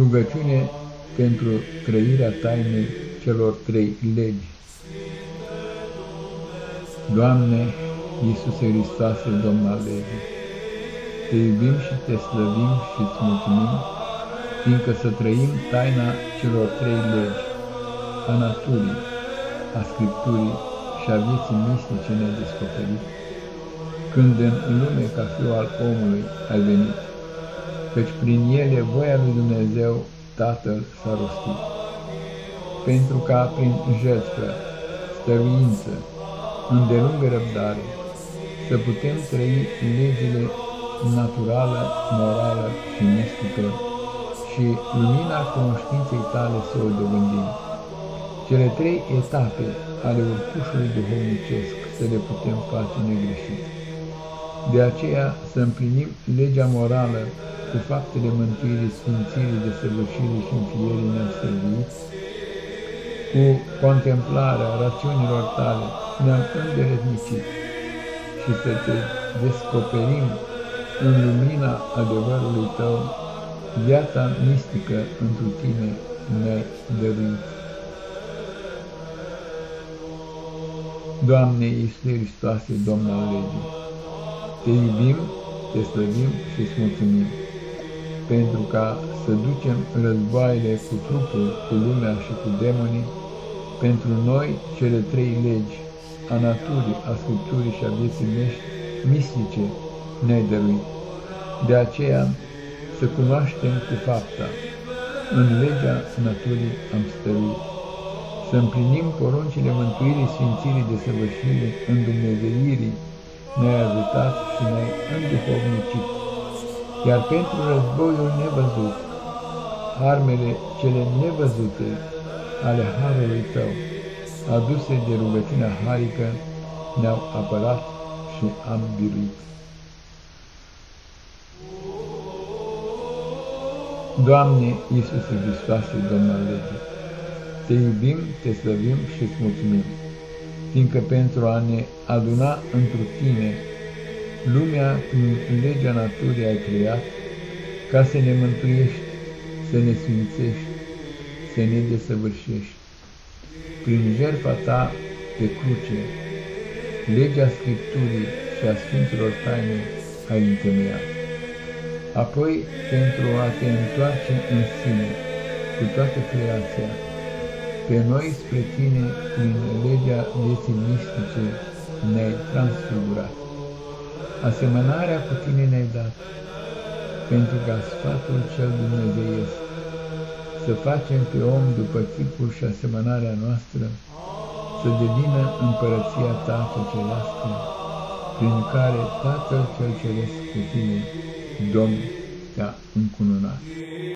Rugăciune pentru trăirea tainei celor trei legi. Doamne, Iisuse Hristoase, Domn al legii, Te iubim și Te slăvim și îți mulțumim, fiindcă să trăim taina celor trei legi, a naturii, a Scripturii și a vieții mistice nedescoperit, când în lume ca fiu al omului ai venit, căci prin ele voia lui Dumnezeu Tatăl s-a rostit, pentru ca prin jertfă, stăruință, îndelungă răbdare, să putem trăi legile naturală, morală și mistică și lumina cunoștinței tale să o dobândim. Cele trei etape ale urcușului duhovnicesc să le putem face negreșit. De aceea să împlinim legea morală cu faptele mântuirii, sfințirii, desăvârșirii și înfierii neînstăviți, cu contemplarea rațiunilor tale ne-am îndeletnicit și să te descoperim în lumina adevărului tău viața mistică întru tine ne dăruit. Doamne Iisuse Hristoase, Domn al legii, Te iubim, Te slăvim și îți mulțumim pentru ca să ducem războaiele cu trupul, cu lumea și cu demonii, pentru noi cele trei legi, a naturii, a Scripturii și a vieții mistice ne-ai dăruit. De aceea să cunoaștem cu fapta, în legea naturii am stăruit, să împlinim poruncile mântuirii, sfințirii, desăvârșirii, în Dumnezeirii, ne-ai ajutat și ne-ai înduhovnicit iar pentru războiul nevăzut, armele cele nevăzute ale Harului Tău, aduse de rugăciunea harică, ne-au apărat și am biruit. Doamne Iisuse Hristoase, Domnul al legii, Te iubim, Te slăvim și îți mulțumim, fiindcă pentru a ne aduna întru Tine Lumea prin legea naturii ai creat, ca să ne mântuiești, să ne sfințești, să ne desăvârșești. Prin jertfa ta pe cruce, legea Scripturii și a Sfinților Taine ai întemeiat. Apoi, pentru a te întoarce în sine, cu toată creația, pe noi spre tine, prin legea vieții mistice, ne-ai transfigurat. Asemănarea cu tine ne-ai dat, pentru ca sfatul cel dumnezeiesc să facem pe om după chipul și asemănarea noastră, să devină împărăția ta cerească, prin care Tatăl cel Ceresc cu tine, Domn, te-a încununat.